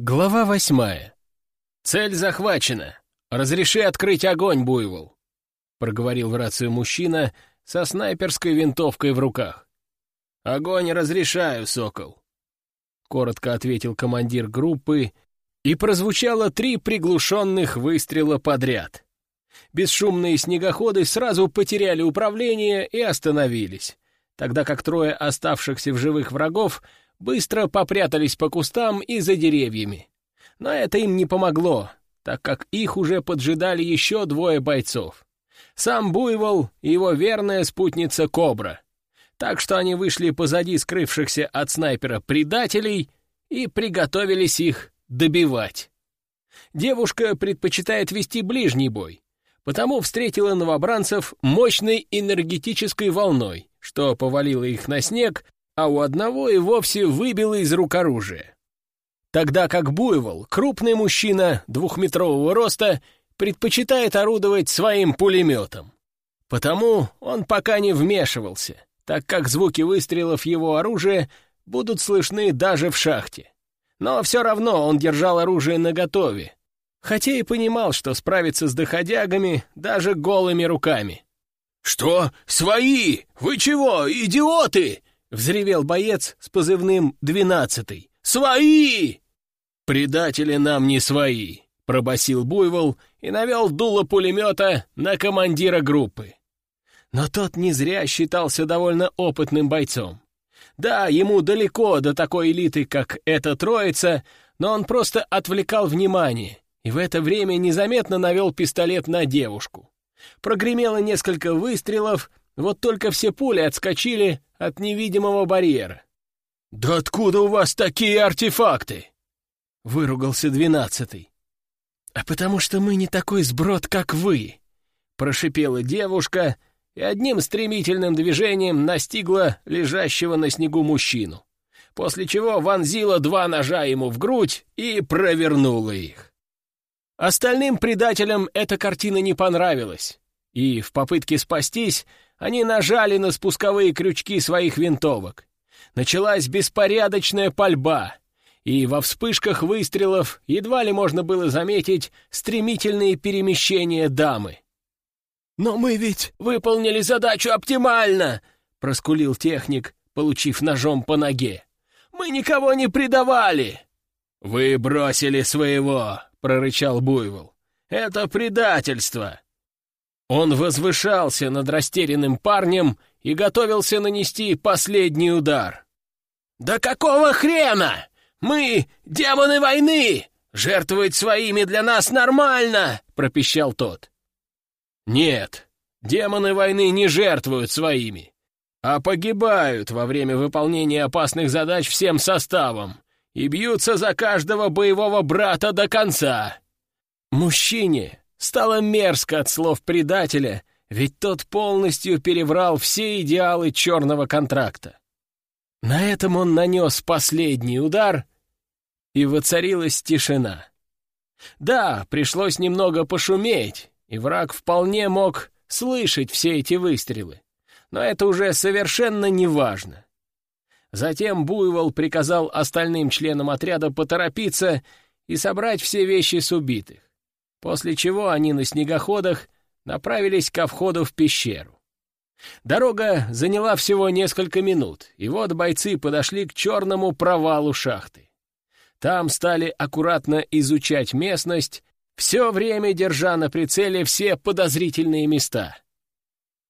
Глава восьмая. «Цель захвачена. Разреши открыть огонь, Буйвол», — проговорил в рацию мужчина со снайперской винтовкой в руках. «Огонь разрешаю, сокол», — коротко ответил командир группы, и прозвучало три приглушенных выстрела подряд. Бесшумные снегоходы сразу потеряли управление и остановились, тогда как трое оставшихся в живых врагов — быстро попрятались по кустам и за деревьями. Но это им не помогло, так как их уже поджидали еще двое бойцов. Сам Буйвол и его верная спутница Кобра. Так что они вышли позади скрывшихся от снайпера предателей и приготовились их добивать. Девушка предпочитает вести ближний бой, потому встретила новобранцев мощной энергетической волной, что повалило их на снег а у одного и вовсе выбило из рук оружие. Тогда как Буйвол, крупный мужчина двухметрового роста, предпочитает орудовать своим пулеметом. Потому он пока не вмешивался, так как звуки выстрелов его оружия будут слышны даже в шахте. Но все равно он держал оружие наготове, хотя и понимал, что справится с доходягами даже голыми руками. «Что? Свои? Вы чего, идиоты?» — взревел боец с позывным «двенадцатый». «Свои!» «Предатели нам не свои», — пробасил Буйвол и навел дуло пулемета на командира группы. Но тот не зря считался довольно опытным бойцом. Да, ему далеко до такой элиты, как эта троица, но он просто отвлекал внимание и в это время незаметно навел пистолет на девушку. Прогремело несколько выстрелов, вот только все пули отскочили от невидимого барьера. «Да откуда у вас такие артефакты?» — выругался двенадцатый. «А потому что мы не такой сброд, как вы!» — прошипела девушка и одним стремительным движением настигла лежащего на снегу мужчину, после чего вонзила два ножа ему в грудь и провернула их. Остальным предателям эта картина не понравилась, и в попытке спастись они нажали на спусковые крючки своих винтовок. Началась беспорядочная пальба, и во вспышках выстрелов едва ли можно было заметить стремительные перемещения дамы. «Но мы ведь выполнили задачу оптимально!» — проскулил техник, получив ножом по ноге. «Мы никого не предавали!» «Вы бросили своего!» — прорычал Буйвол. «Это предательство!» Он возвышался над растерянным парнем и готовился нанести последний удар. «Да какого хрена? Мы — демоны войны! Жертвовать своими для нас нормально!» — пропищал тот. «Нет, демоны войны не жертвуют своими, а погибают во время выполнения опасных задач всем составом и бьются за каждого боевого брата до конца. Мужчине Стало мерзко от слов предателя, ведь тот полностью переврал все идеалы черного контракта. На этом он нанес последний удар, и воцарилась тишина. Да, пришлось немного пошуметь, и враг вполне мог слышать все эти выстрелы, но это уже совершенно не важно. Затем Буйвол приказал остальным членам отряда поторопиться и собрать все вещи с убитых после чего они на снегоходах направились ко входу в пещеру. Дорога заняла всего несколько минут, и вот бойцы подошли к черному провалу шахты. Там стали аккуратно изучать местность, все время держа на прицеле все подозрительные места.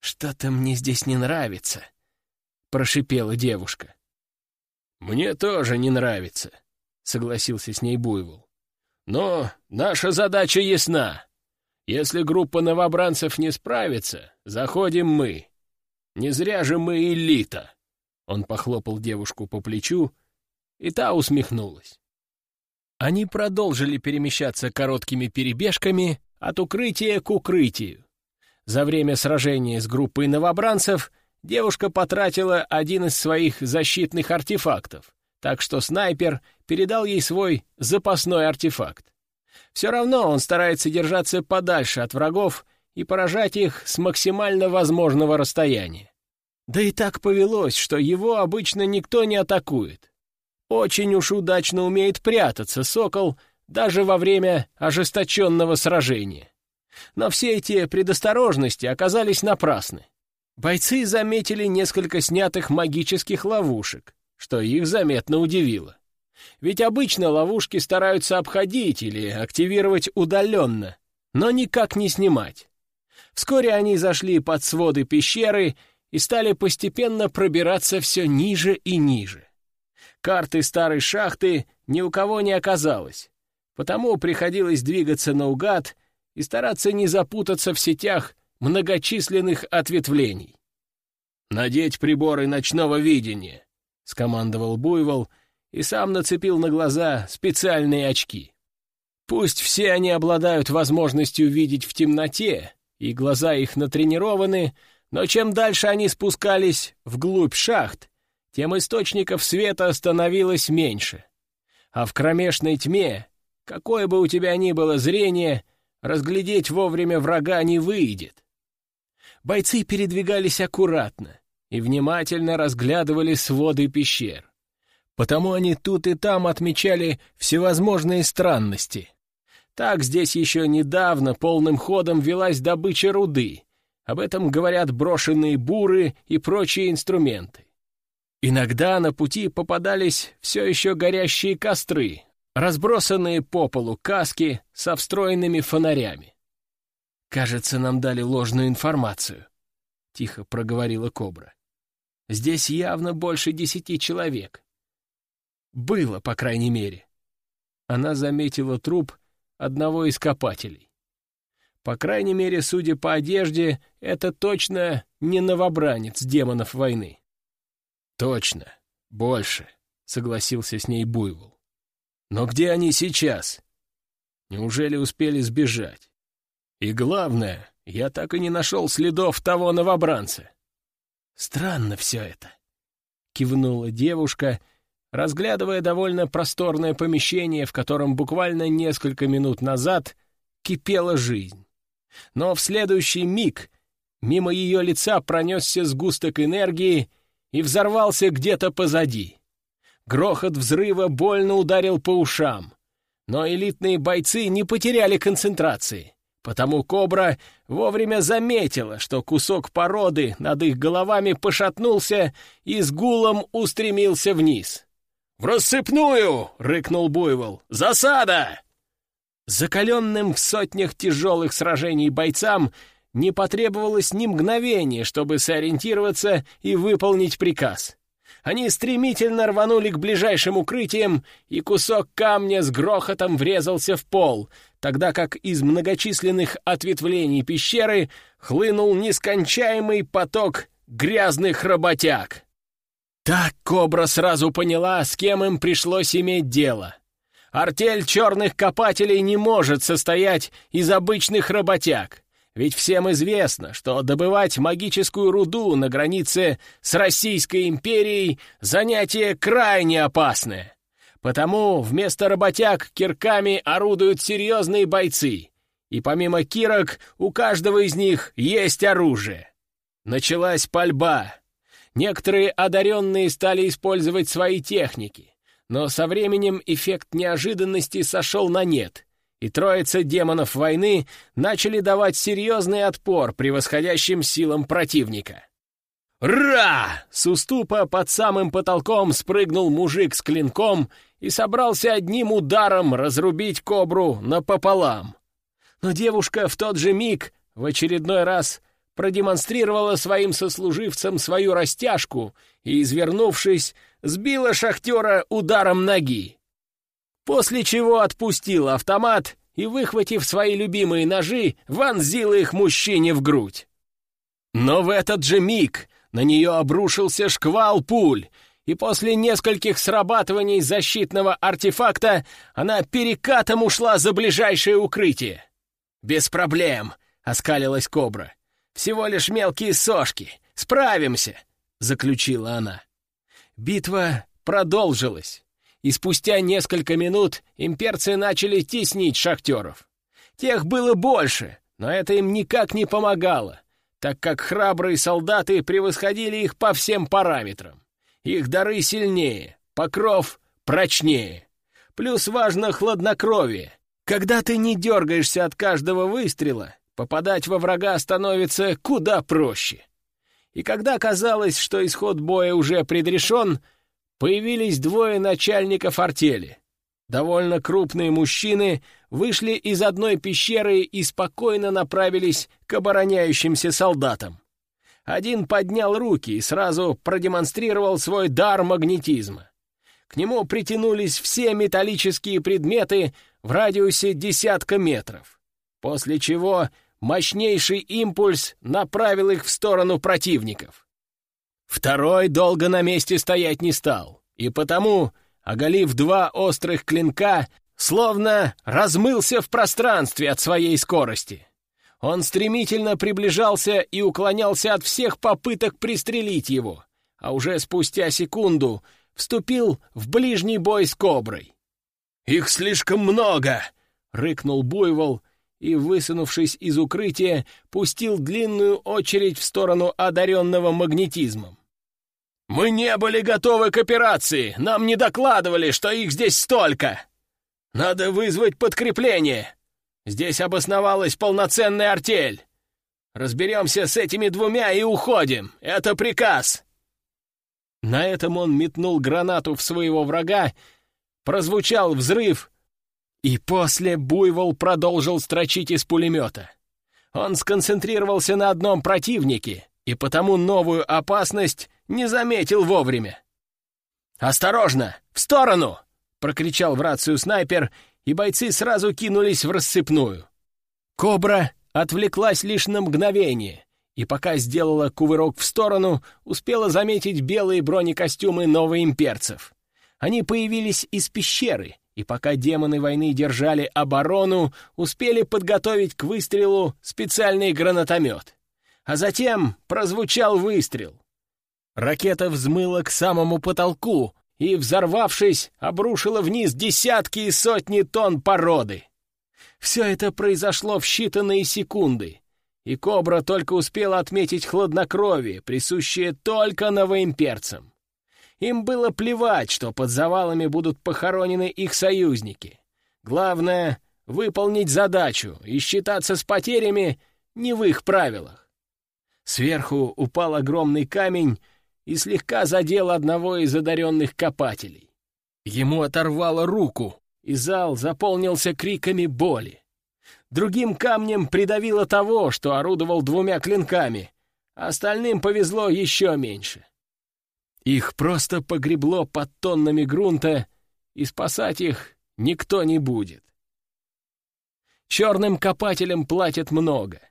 «Что-то мне здесь не нравится», — прошипела девушка. «Мне тоже не нравится», — согласился с ней Буйвол. Но наша задача ясна. Если группа новобранцев не справится, заходим мы. Не зря же мы элита. Он похлопал девушку по плечу, и та усмехнулась. Они продолжили перемещаться короткими перебежками от укрытия к укрытию. За время сражения с группой новобранцев девушка потратила один из своих защитных артефактов, так что снайпер передал ей свой запасной артефакт. Все равно он старается держаться подальше от врагов и поражать их с максимально возможного расстояния. Да и так повелось, что его обычно никто не атакует. Очень уж удачно умеет прятаться сокол даже во время ожесточенного сражения. Но все эти предосторожности оказались напрасны. Бойцы заметили несколько снятых магических ловушек, что их заметно удивило. Ведь обычно ловушки стараются обходить или активировать удаленно, но никак не снимать. Вскоре они зашли под своды пещеры и стали постепенно пробираться все ниже и ниже. Карты старой шахты ни у кого не оказалось, потому приходилось двигаться наугад и стараться не запутаться в сетях многочисленных ответвлений. «Надеть приборы ночного видения», — скомандовал Буйвол и сам нацепил на глаза специальные очки. Пусть все они обладают возможностью видеть в темноте, и глаза их натренированы, но чем дальше они спускались вглубь шахт, тем источников света становилось меньше. А в кромешной тьме, какое бы у тебя ни было зрение, разглядеть вовремя врага не выйдет. Бойцы передвигались аккуратно и внимательно разглядывали своды пещер. Потому они тут и там отмечали всевозможные странности. Так здесь еще недавно полным ходом велась добыча руды. Об этом говорят брошенные буры и прочие инструменты. Иногда на пути попадались все еще горящие костры, разбросанные по полу каски со встроенными фонарями. «Кажется, нам дали ложную информацию», — тихо проговорила Кобра. «Здесь явно больше десяти человек. Было, по крайней мере». Она заметила труп одного из копателей. По крайней мере, судя по одежде, это точно не новобранец демонов войны. «Точно, больше», — согласился с ней Буйвол. «Но где они сейчас? Неужели успели сбежать? И главное, я так и не нашел следов того новобранца». «Странно все это», — кивнула девушка, разглядывая довольно просторное помещение, в котором буквально несколько минут назад кипела жизнь. Но в следующий миг мимо ее лица пронесся сгусток энергии, и взорвался где-то позади. Грохот взрыва больно ударил по ушам, но элитные бойцы не потеряли концентрации, потому «Кобра» вовремя заметила, что кусок породы над их головами пошатнулся и с гулом устремился вниз. «В рассыпную!» — рыкнул Буйвол. «Засада!» Закаленным в сотнях тяжелых сражений бойцам не потребовалось ни мгновения, чтобы сориентироваться и выполнить приказ. Они стремительно рванули к ближайшим укрытиям, и кусок камня с грохотом врезался в пол, тогда как из многочисленных ответвлений пещеры хлынул нескончаемый поток грязных работяг. Так Кобра сразу поняла, с кем им пришлось иметь дело. Артель черных копателей не может состоять из обычных работяг. Ведь всем известно, что добывать магическую руду на границе с Российской империей — занятие крайне опасное. Потому вместо работяг кирками орудуют серьезные бойцы, и помимо кирок у каждого из них есть оружие. Началась пальба. Некоторые одаренные стали использовать свои техники, но со временем эффект неожиданности сошел на нет — и троица демонов войны начали давать серьезный отпор превосходящим силам противника. «Ра!» С уступа под самым потолком спрыгнул мужик с клинком и собрался одним ударом разрубить кобру напополам. Но девушка в тот же миг в очередной раз продемонстрировала своим сослуживцам свою растяжку и, извернувшись, сбила шахтера ударом ноги после чего отпустил автомат и, выхватив свои любимые ножи, вонзил их мужчине в грудь. Но в этот же миг на нее обрушился шквал пуль, и после нескольких срабатываний защитного артефакта она перекатом ушла за ближайшее укрытие. «Без проблем», — оскалилась кобра. «Всего лишь мелкие сошки. Справимся», — заключила она. Битва продолжилась и спустя несколько минут имперцы начали теснить шахтеров. Тех было больше, но это им никак не помогало, так как храбрые солдаты превосходили их по всем параметрам. Их дары сильнее, покров прочнее. Плюс важно хладнокровие. Когда ты не дергаешься от каждого выстрела, попадать во врага становится куда проще. И когда казалось, что исход боя уже предрешен, появились двое начальников артели. Довольно крупные мужчины вышли из одной пещеры и спокойно направились к обороняющимся солдатам. Один поднял руки и сразу продемонстрировал свой дар магнетизма. К нему притянулись все металлические предметы в радиусе десятка метров, после чего мощнейший импульс направил их в сторону противников. Второй долго на месте стоять не стал, и потому, оголив два острых клинка, словно размылся в пространстве от своей скорости. Он стремительно приближался и уклонялся от всех попыток пристрелить его, а уже спустя секунду вступил в ближний бой с коброй. «Их слишком много!» — рыкнул Буйвол и, высунувшись из укрытия, пустил длинную очередь в сторону одаренного магнетизмом. «Мы не были готовы к операции! Нам не докладывали, что их здесь столько! Надо вызвать подкрепление! Здесь обосновалась полноценная артель! Разберемся с этими двумя и уходим! Это приказ!» На этом он метнул гранату в своего врага, прозвучал взрыв, и после Буйвол продолжил строчить из пулемета. Он сконцентрировался на одном противнике и потому новую опасность не заметил вовремя. «Осторожно! В сторону!» — прокричал в рацию снайпер, и бойцы сразу кинулись в рассыпную. Кобра отвлеклась лишь на мгновение, и пока сделала кувырок в сторону, успела заметить белые бронекостюмы новоимперцев. Они появились из пещеры, и пока демоны войны держали оборону, успели подготовить к выстрелу специальный гранатомет. А затем прозвучал выстрел. Ракета взмыла к самому потолку и, взорвавшись, обрушила вниз десятки и сотни тонн породы. Все это произошло в считанные секунды, и Кобра только успела отметить хладнокровие, присущее только новоимперцам. Им было плевать, что под завалами будут похоронены их союзники. Главное — выполнить задачу и считаться с потерями не в их правилах. Сверху упал огромный камень и слегка задел одного из одаренных копателей. Ему оторвало руку, и зал заполнился криками боли. Другим камнем придавило того, что орудовал двумя клинками, а остальным повезло еще меньше. Их просто погребло под тоннами грунта, и спасать их никто не будет. Черным копателям платят много,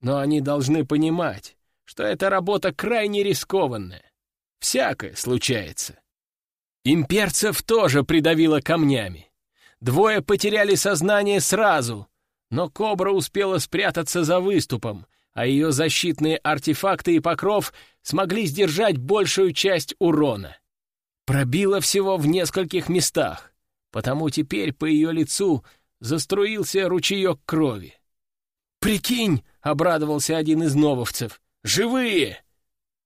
но они должны понимать, что эта работа крайне рискованная. Всякое случается. Имперцев тоже придавило камнями. Двое потеряли сознание сразу, но кобра успела спрятаться за выступом, а ее защитные артефакты и покров смогли сдержать большую часть урона. Пробило всего в нескольких местах, потому теперь по ее лицу заструился ручеек крови. «Прикинь!» — обрадовался один из нововцев. «Живые!»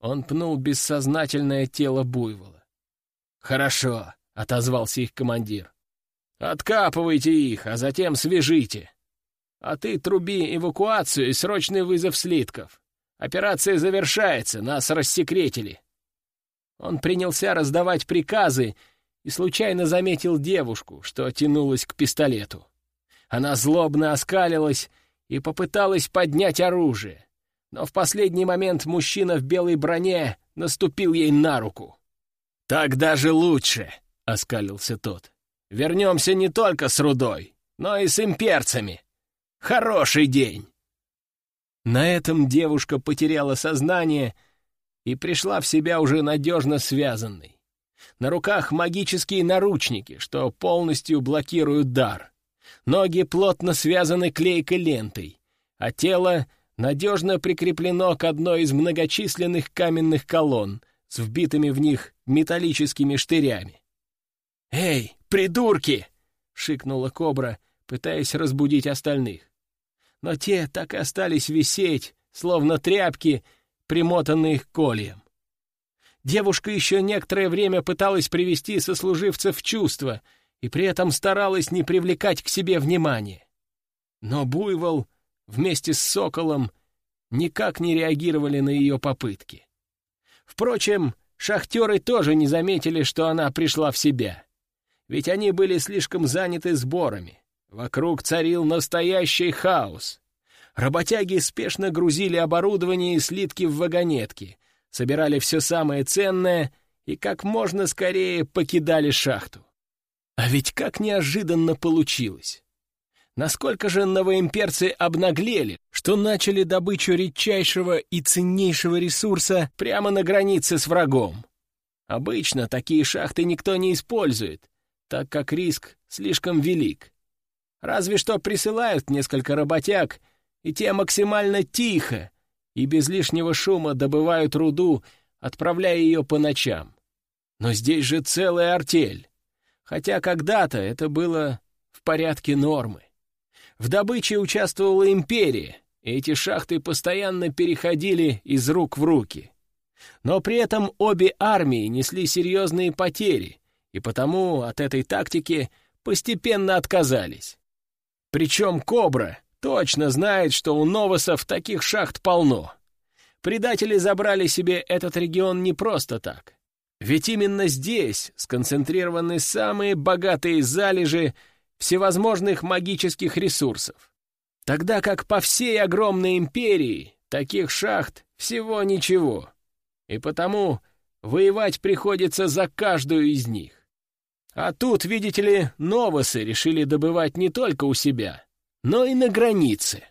Он пнул бессознательное тело буйвола. «Хорошо», — отозвался их командир. «Откапывайте их, а затем свяжите. А ты труби эвакуацию и срочный вызов слитков. Операция завершается, нас рассекретили». Он принялся раздавать приказы и случайно заметил девушку, что тянулась к пистолету. Она злобно оскалилась и попыталась поднять оружие, но в последний момент мужчина в белой броне наступил ей на руку. «Так даже лучше», — оскалился тот. «Вернемся не только с рудой, но и с имперцами. Хороший день!» На этом девушка потеряла сознание и пришла в себя уже надежно связанной. На руках магические наручники, что полностью блокируют дар. Ноги плотно связаны клейкой лентой, а тело надежно прикреплено к одной из многочисленных каменных колонн с вбитыми в них металлическими штырями. «Эй, придурки!» — шикнула кобра, пытаясь разбудить остальных. Но те так и остались висеть, словно тряпки, примотанные к кольям. Девушка еще некоторое время пыталась привести сослуживцев в чувство и при этом старалась не привлекать к себе внимания. Но Буйвол вместе с Соколом никак не реагировали на ее попытки. Впрочем, шахтеры тоже не заметили, что она пришла в себя. Ведь они были слишком заняты сборами. Вокруг царил настоящий хаос. Работяги спешно грузили оборудование и слитки в вагонетки, собирали все самое ценное и как можно скорее покидали шахту. А ведь как неожиданно получилось. Насколько же новоимперцы обнаглели, что начали добычу редчайшего и ценнейшего ресурса прямо на границе с врагом. Обычно такие шахты никто не использует, так как риск слишком велик. Разве что присылают несколько работяг, и те максимально тихо и без лишнего шума добывают руду, отправляя ее по ночам. Но здесь же целая артель. Хотя когда-то это было в порядке нормы. В добыче участвовала империя, и эти шахты постоянно переходили из рук в руки. Но при этом обе армии несли серьезные потери, и потому от этой тактики постепенно отказались. Причем «Кобра» точно знает, что у Новосов таких шахт полно. Предатели забрали себе этот регион не просто так. Ведь именно здесь сконцентрированы самые богатые залежи всевозможных магических ресурсов. Тогда как по всей огромной империи таких шахт всего ничего. И потому воевать приходится за каждую из них. А тут, видите ли, новосы решили добывать не только у себя, но и на границе.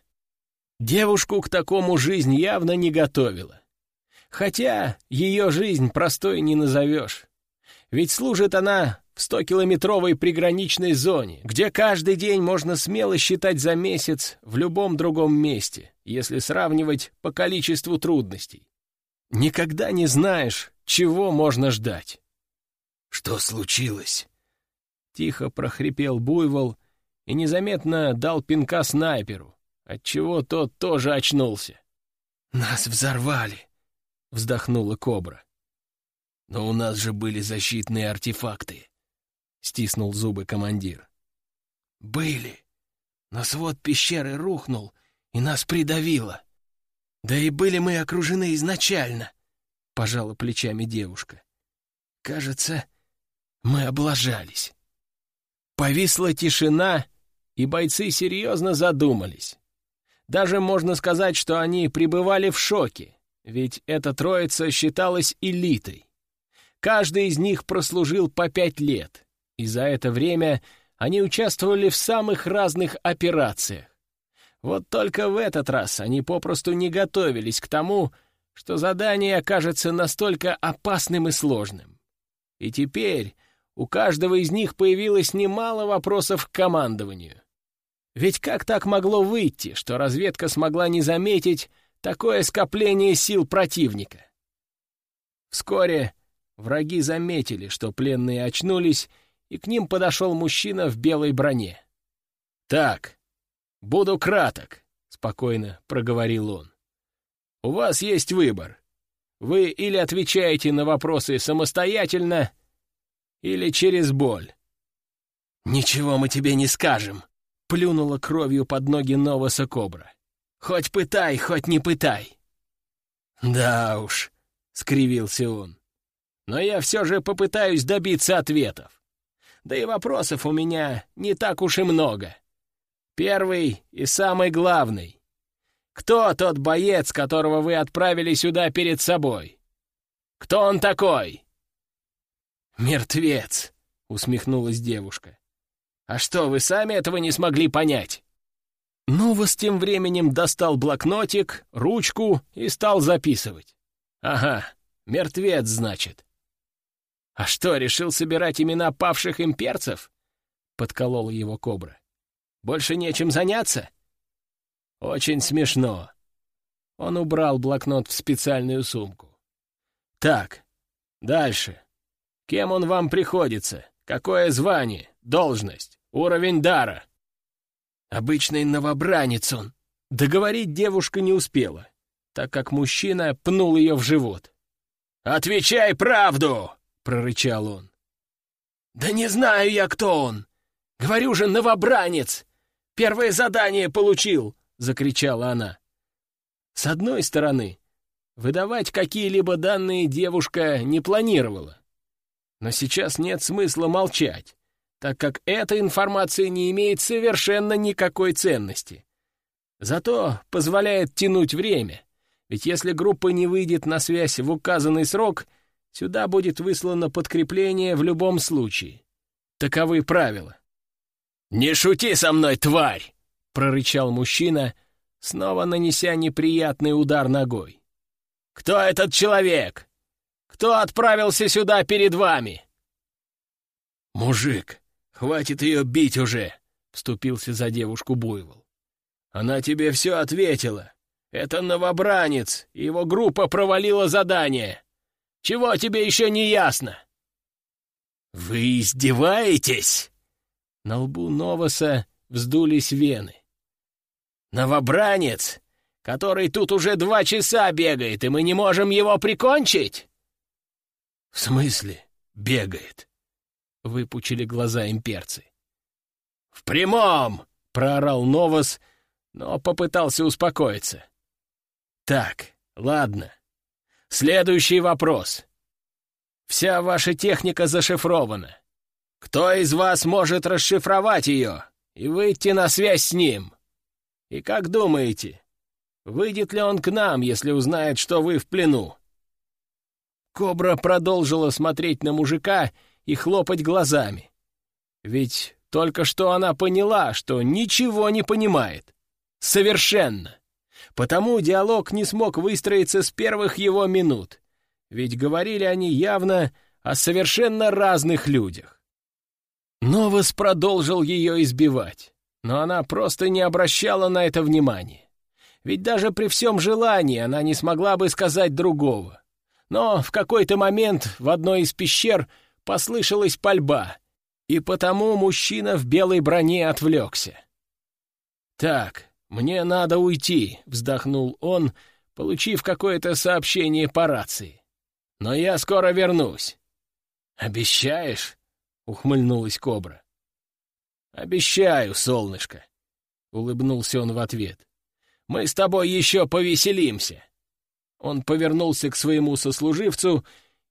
Девушку к такому жизнь явно не готовила. Хотя ее жизнь простой не назовешь. Ведь служит она в 100-километровой приграничной зоне, где каждый день можно смело считать за месяц в любом другом месте, если сравнивать по количеству трудностей. Никогда не знаешь, чего можно ждать. «Что случилось?» Тихо прохрипел Буйвол и незаметно дал пинка снайперу, отчего тот тоже очнулся. «Нас взорвали!» — вздохнула Кобра. «Но у нас же были защитные артефакты стиснул зубы командир. «Были, но свод пещеры рухнул, и нас придавило. Да и были мы окружены изначально», — пожала плечами девушка. «Кажется, мы облажались». Повисла тишина, и бойцы серьезно задумались. Даже можно сказать, что они пребывали в шоке, ведь эта троица считалась элитой. Каждый из них прослужил по пять лет, и за это время они участвовали в самых разных операциях. Вот только в этот раз они попросту не готовились к тому, что задание окажется настолько опасным и сложным. И теперь у каждого из них появилось немало вопросов к командованию. Ведь как так могло выйти, что разведка смогла не заметить такое скопление сил противника? Вскоре враги заметили, что пленные очнулись и к ним подошел мужчина в белой броне. «Так, буду краток», — спокойно проговорил он. «У вас есть выбор. Вы или отвечаете на вопросы самостоятельно, или через боль». «Ничего мы тебе не скажем», — плюнула кровью под ноги Новоса Кобра. «Хоть пытай, хоть не пытай». «Да уж», — скривился он, — «но я все же попытаюсь добиться ответов да и вопросов у меня не так уж и много. Первый и самый главный. Кто тот боец, которого вы отправили сюда перед собой? Кто он такой?» «Мертвец», — усмехнулась девушка. «А что, вы сами этого не смогли понять?» Новос тем временем достал блокнотик, ручку и стал записывать. «Ага, мертвец, значит. «А что, решил собирать имена павших имперцев?» — подколола его кобра. «Больше нечем заняться?» «Очень смешно». Он убрал блокнот в специальную сумку. «Так, дальше. Кем он вам приходится? Какое звание, должность, уровень дара?» «Обычный новобранец он». Договорить девушка не успела, так как мужчина пнул ее в живот. «Отвечай правду!» — прорычал он. «Да не знаю я, кто он! Говорю же, новобранец! Первое задание получил!» — закричала она. С одной стороны, выдавать какие-либо данные девушка не планировала. Но сейчас нет смысла молчать, так как эта информация не имеет совершенно никакой ценности. Зато позволяет тянуть время, ведь если группа не выйдет на связь в указанный срок, сюда будет выслано подкрепление в любом случае. Таковы правила. «Не шути со мной, тварь!» — прорычал мужчина, снова нанеся неприятный удар ногой. «Кто этот человек? Кто отправился сюда перед вами?» «Мужик, хватит ее бить уже!» — вступился за девушку Буйвол. «Она тебе все ответила. Это новобранец, его группа провалила задание. Чего тебе еще не ясно?» «Вы издеваетесь?» На лбу Новоса вздулись вены. «Новобранец, который тут уже два часа бегает, и мы не можем его прикончить?» «В смысле бегает?» — выпучили глаза имперцы. «В прямом!» — проорал Новос, но попытался успокоиться. «Так, ладно. Следующий вопрос. Вся ваша техника зашифрована. Кто из вас может расшифровать ее и выйти на связь с ним? И как думаете, выйдет ли он к нам, если узнает, что вы в плену?» Кобра продолжила смотреть на мужика и хлопать глазами. Ведь только что она поняла, что ничего не понимает. Совершенно. Потому диалог не смог выстроиться с первых его минут. Ведь говорили они явно о совершенно разных людях. Новос продолжил ее избивать, но она просто не обращала на это внимания. Ведь даже при всем желании она не смогла бы сказать другого. Но в какой-то момент в одной из пещер послышалась пальба, и потому мужчина в белой броне отвлекся. «Так, мне надо уйти», — вздохнул он, получив какое-то сообщение по рации. «Но я скоро вернусь». «Обещаешь?» — ухмыльнулась кобра. «Обещаю, солнышко», — улыбнулся он в ответ. «Мы с тобой еще повеселимся». Он повернулся к своему сослуживцу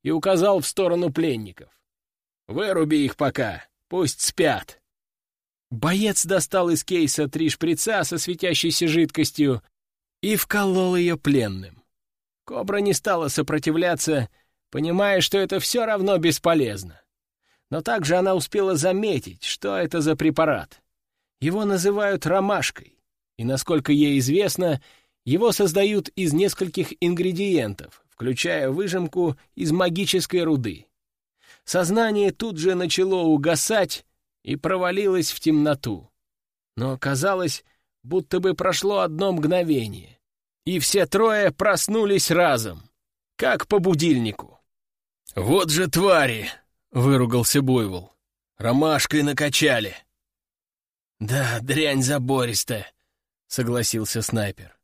и указал в сторону пленников. «Выруби их пока, пусть спят». Боец достал из кейса три шприца со светящейся жидкостью и вколол ее пленным. Кобра не стала сопротивляться, понимая, что это все равно бесполезно. Но также она успела заметить, что это за препарат. Его называют ромашкой, и, насколько ей известно, его создают из нескольких ингредиентов, включая выжимку из магической руды. Сознание тут же начало угасать и провалилось в темноту. Но казалось, будто бы прошло одно мгновение, и все трое проснулись разом, как по будильнику. «Вот же твари!» — выругался Буйвол. «Ромашкой накачали!» «Да, дрянь забористая», — согласился снайпер.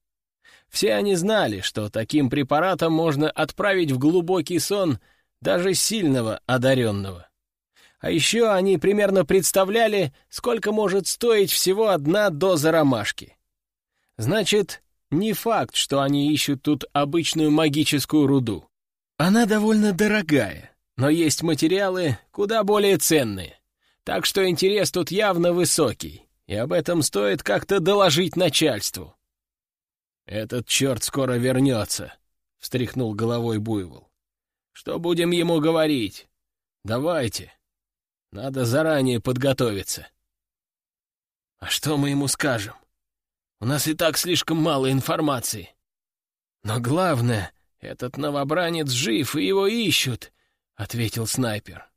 Все они знали, что таким препаратом можно отправить в глубокий сон даже сильного одаренного. А еще они примерно представляли, сколько может стоить всего одна доза ромашки. Значит, не факт, что они ищут тут обычную магическую руду. Она довольно дорогая, но есть материалы куда более ценные. Так что интерес тут явно высокий, и об этом стоит как-то доложить начальству. «Этот черт скоро вернется», — встряхнул головой Буйвол. «Что будем ему говорить? Давайте. Надо заранее подготовиться». «А что мы ему скажем? У нас и так слишком мало информации. Но главное, этот новобранец жив, и его ищут», — ответил снайпер.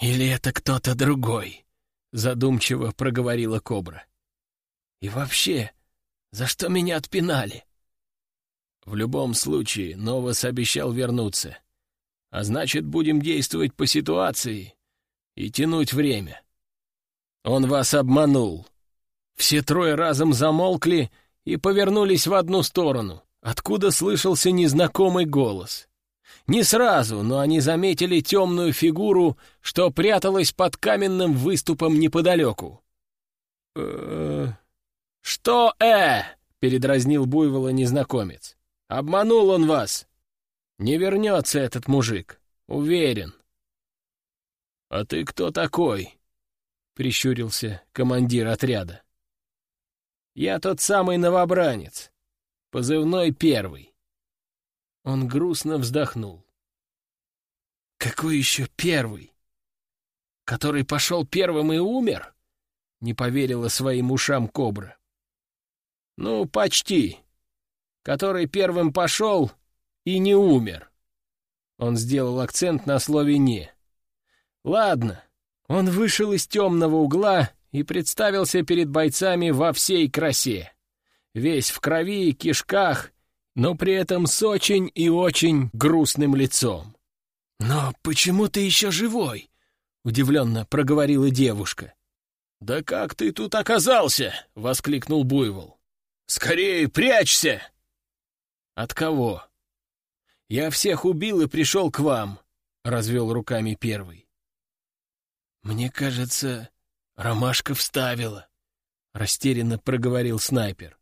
«Или это кто-то другой?» — задумчиво проговорила Кобра. «И вообще, за что меня отпинали?» В любом случае, Новос обещал вернуться. А значит, будем действовать по ситуации и тянуть время. Он вас обманул. Все трое разом замолкли и повернулись в одну сторону, откуда слышался незнакомый голос. Не сразу, но они заметили темную фигуру, что пряталась под каменным выступом неподалеку. «Э, «Что «э»?» — передразнил Буйвола незнакомец. «Обманул он вас. Не вернется этот мужик, уверен». «А ты кто такой?» — прищурился командир отряда. «Я тот самый новобранец, позывной первый». Он грустно вздохнул. «Какой еще первый? Который пошел первым и умер?» — не поверила своим ушам кобра. «Ну, почти. Который первым пошел и не умер». Он сделал акцент на слове «не». «Ладно». Он вышел из темного угла и представился перед бойцами во всей красе. Весь в крови и кишках, но при этом с очень и очень грустным лицом. «Но почему ты еще живой?» — удивленно проговорила девушка. «Да как ты тут оказался?» — воскликнул Буйвол. «Скорее прячься!» «От кого?» «Я всех убил и пришел к вам», — развел руками первый. «Мне кажется, ромашка вставила», — растерянно проговорил снайпер.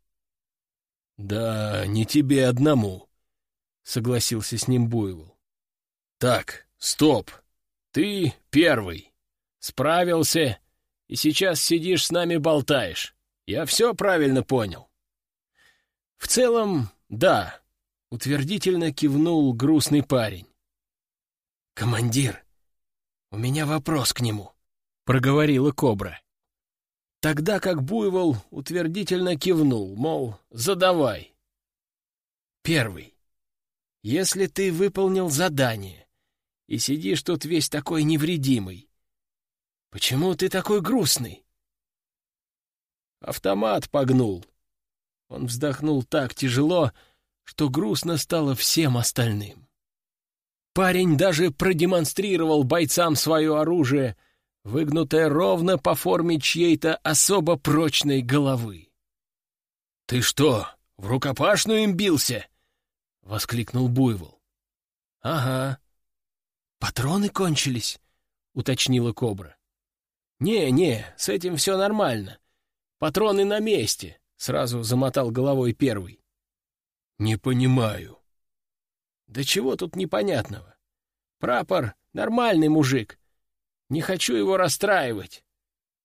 «Да, не тебе одному», — согласился с ним Буйвол. «Так, стоп. Ты первый. Справился и сейчас сидишь с нами болтаешь. Я все правильно понял?» «В целом, да», — утвердительно кивнул грустный парень. «Командир, у меня вопрос к нему», — проговорила Кобра. Тогда как Буйвол утвердительно кивнул, мол, задавай. Первый. Если ты выполнил задание и сидишь тут весь такой невредимый, Почему ты такой грустный?» Автомат погнул. Он вздохнул так тяжело, что грустно стало всем остальным. Парень даже продемонстрировал бойцам свое оружие, выгнутое ровно по форме чьей-то особо прочной головы. «Ты что, в рукопашную им бился?» — воскликнул Буйвол. «Ага. Патроны кончились», — уточнила Кобра. «Не-не, с этим все нормально. Патроны на месте», — сразу замотал головой первый. «Не понимаю». «Да чего тут непонятного? Прапор — нормальный мужик. Не хочу его расстраивать».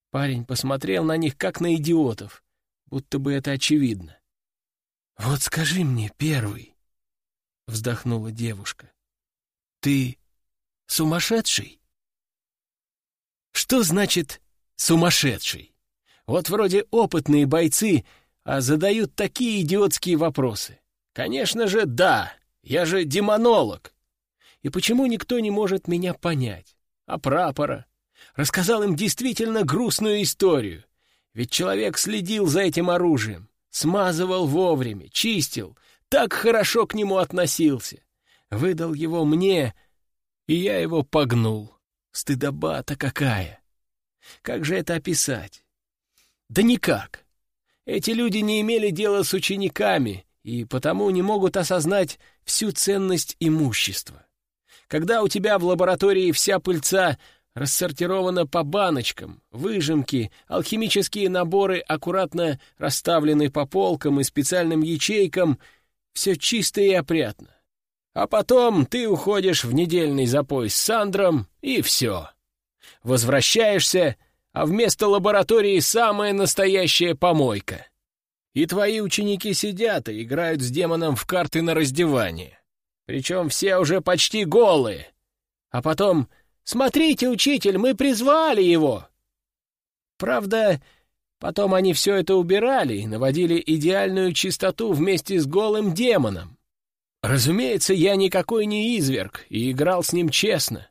Парень посмотрел на них, как на идиотов, будто бы это очевидно. «Вот скажи мне, первый», — вздохнула девушка, — «ты сумасшедший?» Что значит «сумасшедший»? Вот вроде опытные бойцы, а задают такие идиотские вопросы. Конечно же, да, я же демонолог. И почему никто не может меня понять? А прапора? Рассказал им действительно грустную историю. Ведь человек следил за этим оружием, смазывал вовремя, чистил, так хорошо к нему относился. Выдал его мне, и я его погнул. Стыдоба-то какая! Как же это описать? Да никак. Эти люди не имели дела с учениками и потому не могут осознать всю ценность имущества. Когда у тебя в лаборатории вся пыльца рассортирована по баночкам, выжимки, алхимические наборы аккуратно расставлены по полкам и специальным ячейкам, все чисто и опрятно. А потом ты уходишь в недельный запой с Сандром, и все. Возвращаешься, а вместо лаборатории самая настоящая помойка. И твои ученики сидят и играют с демоном в карты на раздевание. Причем все уже почти голые. А потом «Смотрите, учитель, мы призвали его!» Правда, потом они все это убирали и наводили идеальную чистоту вместе с голым демоном. Разумеется, я никакой не изверг и играл с ним честно.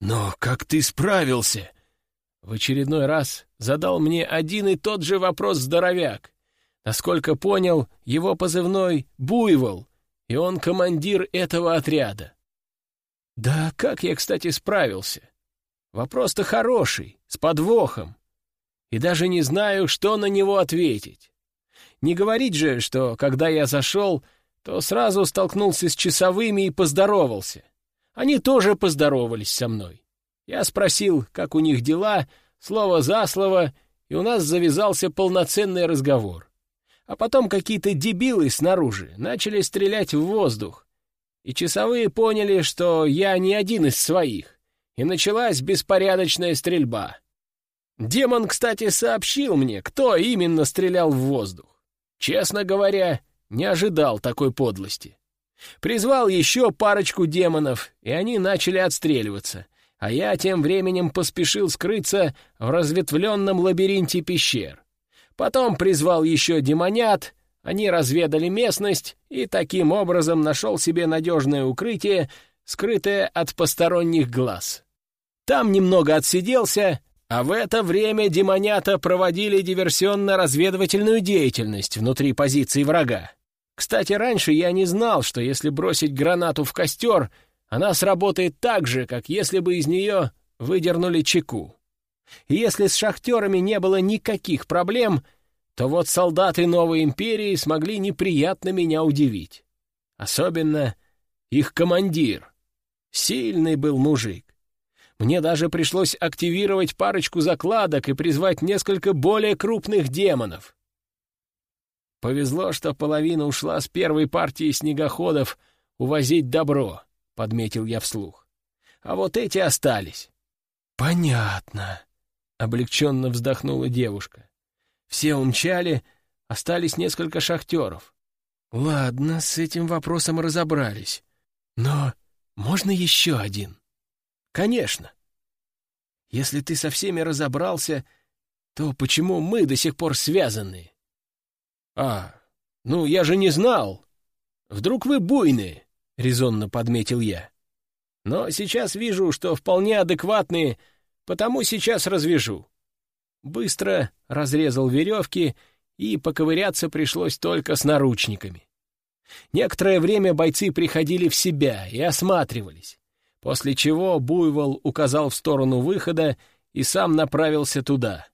«Но как ты справился?» В очередной раз задал мне один и тот же вопрос здоровяк. Насколько понял, его позывной «Буйвол», и он командир этого отряда. Да как я, кстати, справился? Вопрос-то хороший, с подвохом. И даже не знаю, что на него ответить. Не говорить же, что, когда я зашел, то сразу столкнулся с часовыми и поздоровался. Они тоже поздоровались со мной. Я спросил, как у них дела, слово за слово, и у нас завязался полноценный разговор. А потом какие-то дебилы снаружи начали стрелять в воздух, и часовые поняли, что я не один из своих, и началась беспорядочная стрельба. Демон, кстати, сообщил мне, кто именно стрелял в воздух. Честно говоря, не ожидал такой подлости. Призвал еще парочку демонов, и они начали отстреливаться, а я тем временем поспешил скрыться в разветвленном лабиринте пещер. Потом призвал еще демонят, они разведали местность, и таким образом нашел себе надежное укрытие, скрытое от посторонних глаз. Там немного отсиделся, а в это время демонята проводили диверсионно-разведывательную деятельность внутри позиции врага. Кстати, раньше я не знал, что если бросить гранату в костер, она сработает так же, как если бы из нее выдернули чеку. И если с шахтерами не было никаких проблем — то вот солдаты новой империи смогли неприятно меня удивить. Особенно их командир. Сильный был мужик. Мне даже пришлось активировать парочку закладок и призвать несколько более крупных демонов. Повезло, что половина ушла с первой партии снегоходов увозить добро, — подметил я вслух. А вот эти остались. — Понятно, — облегченно вздохнула девушка. Все умчали, остались несколько шахтеров. Ладно, с этим вопросом разобрались. Но можно еще один? Конечно. Если ты со всеми разобрался, то почему мы до сих пор связаны? А, ну я же не знал. Вдруг вы буйные, — резонно подметил я. Но сейчас вижу, что вполне адекватные, потому сейчас развяжу. Быстро разрезал веревки, и поковыряться пришлось только с наручниками. Некоторое время бойцы приходили в себя и осматривались, после чего Буйвол указал в сторону выхода и сам направился туда.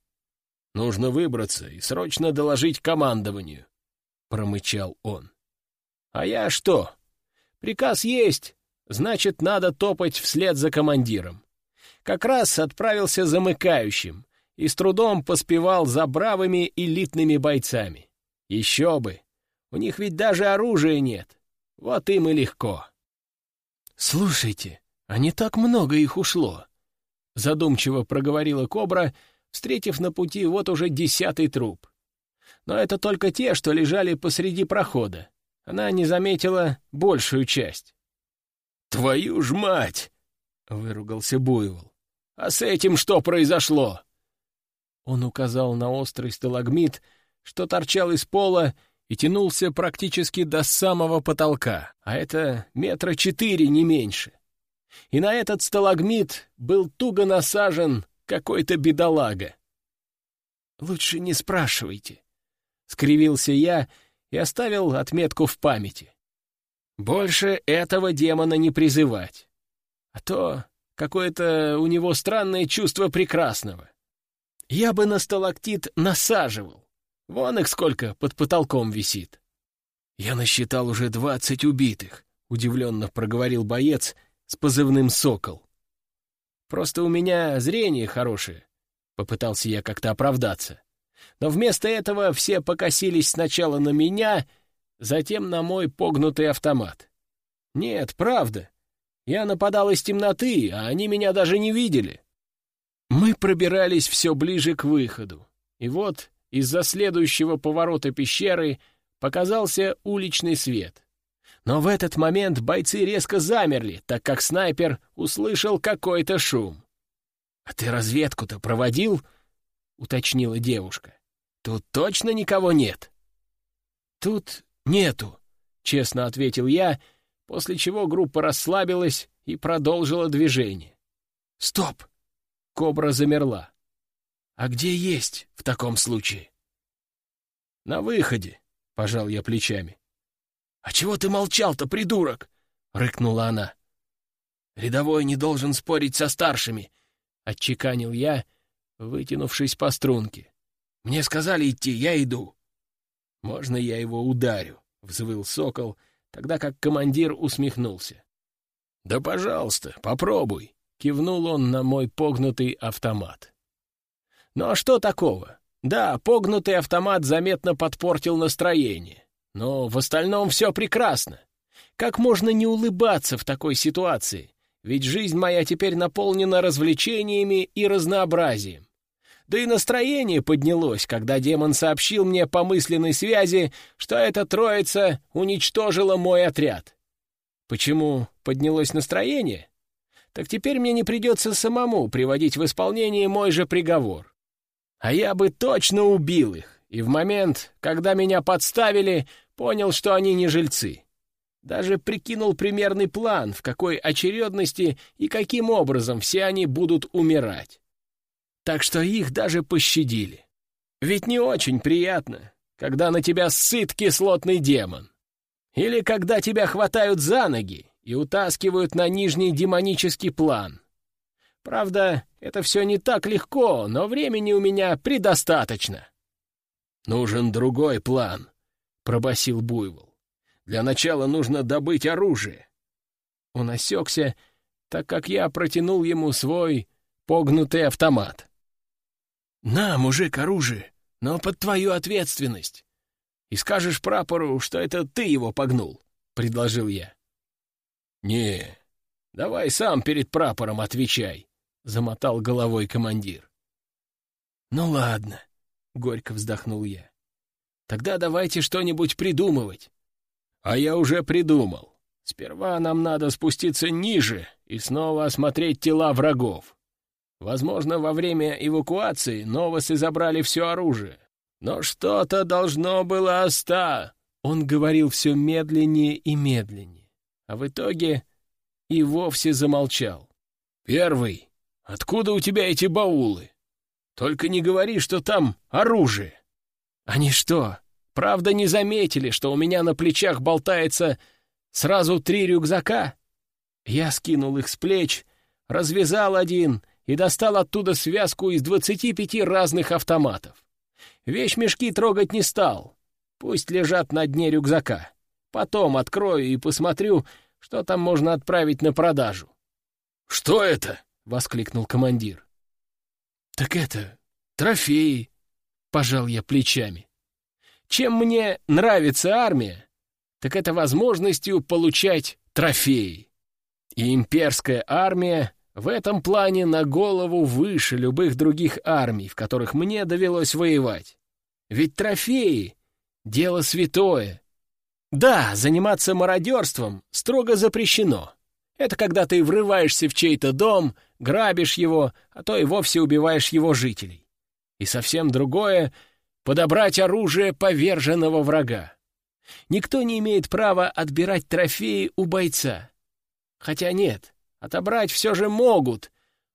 «Нужно выбраться и срочно доложить командованию», — промычал он. «А я что? Приказ есть, значит, надо топать вслед за командиром. Как раз отправился замыкающим, и с трудом поспевал за бравыми элитными бойцами. Еще бы! У них ведь даже оружия нет. Вот им и легко. «Слушайте, а не так много их ушло», — задумчиво проговорила Кобра, встретив на пути вот уже десятый труп. Но это только те, что лежали посреди прохода. Она не заметила большую часть. «Твою ж мать!» — выругался Буйвол. «А с этим что произошло?» Он указал на острый сталагмит, что торчал из пола и тянулся практически до самого потолка, а это метра четыре, не меньше. И на этот сталагмит был туго насажен какой-то бедолага. «Лучше не спрашивайте», — скривился я и оставил отметку в памяти. «Больше этого демона не призывать, а то какое-то у него странное чувство прекрасного. Я бы на сталактит насаживал. Вон их сколько под потолком висит. Я насчитал уже двадцать убитых, удивленно проговорил боец с позывным «Сокол». Просто у меня зрение хорошее, попытался я как-то оправдаться. Но вместо этого все покосились сначала на меня, затем на мой погнутый автомат. Нет, правда. Я нападал из темноты, а они меня даже не видели. Мы пробирались все ближе к выходу, и вот из-за следующего поворота пещеры показался уличный свет. Но в этот момент бойцы резко замерли, так как снайпер услышал какой-то шум. «А ты разведку-то проводил?» — уточнила девушка. «Тут точно никого нет?» «Тут нету», — честно ответил я, после чего группа расслабилась и продолжила движение. «Стоп! Кобра замерла. «А где есть в таком случае?» «На выходе», — пожал я плечами. «А чего ты молчал-то, придурок?» — рыкнула она. «Рядовой не должен спорить со старшими», — отчеканил я, вытянувшись по струнке. «Мне сказали идти, я иду». «Можно я его ударю?» — взвыл сокол, тогда как командир усмехнулся. «Да, пожалуйста, попробуй», — кивнул он на мой погнутый автомат. «Ну а что такого? Да, погнутый автомат заметно подпортил настроение, но в остальном все прекрасно. Как можно не улыбаться в такой ситуации? Ведь жизнь моя теперь наполнена развлечениями и разнообразием. Да и настроение поднялось, когда демон сообщил мне по мысленной связи, что эта троица уничтожила мой отряд. Почему поднялось настроение? Так теперь мне не придется самому приводить в исполнение мой же приговор. А я бы точно убил их, и в момент, когда меня подставили, понял, что они не жильцы. Даже прикинул примерный план, в какой очередности и каким образом все они будут умирать так что их даже пощадили. Ведь не очень приятно, когда на тебя сыт кислотный демон. Или когда тебя хватают за ноги и утаскивают на нижний демонический план. Правда, это все не так легко, но времени у меня предостаточно. «Нужен другой план», — пробасил Буйвол. «Для начала нужно добыть оружие». Он осекся, так как я протянул ему свой погнутый автомат. «На, мужик, оружие, но под твою ответственность. И скажешь прапору, что это ты его погнул», — предложил я. «Не, давай сам перед прапором отвечай», — замотал головой командир. «Ну ладно», — горько вздохнул я. «Тогда давайте что-нибудь придумывать». «А я уже придумал. Сперва нам надо спуститься ниже и снова осмотреть тела врагов. Возможно, во время эвакуации новосы забрали все оружие. Но что-то должно было остаться. Он говорил все медленнее и медленнее, а в итоге и вовсе замолчал. «Первый, откуда у тебя эти баулы? Только не говори, что там оружие». «Они что, правда не заметили, что у меня на плечах болтается сразу три рюкзака?» Я скинул их с плеч, развязал один — и достал оттуда связку из двадцати пяти разных автоматов. Вещмешки трогать не стал. Пусть лежат на дне рюкзака. Потом открою и посмотрю, что там можно отправить на продажу. «Что это?» — воскликнул командир. «Так это... трофеи!» — пожал я плечами. «Чем мне нравится армия, так это возможностью получать трофеи. И имперская армия в этом плане на голову выше любых других армий, в которых мне довелось воевать. Ведь трофеи — дело святое. Да, заниматься мародерством строго запрещено. Это когда ты врываешься в чей-то дом, грабишь его, а то и вовсе убиваешь его жителей. И совсем другое — подобрать оружие поверженного врага. Никто не имеет права отбирать трофеи у бойца. Хотя нет, Отобрать все же могут,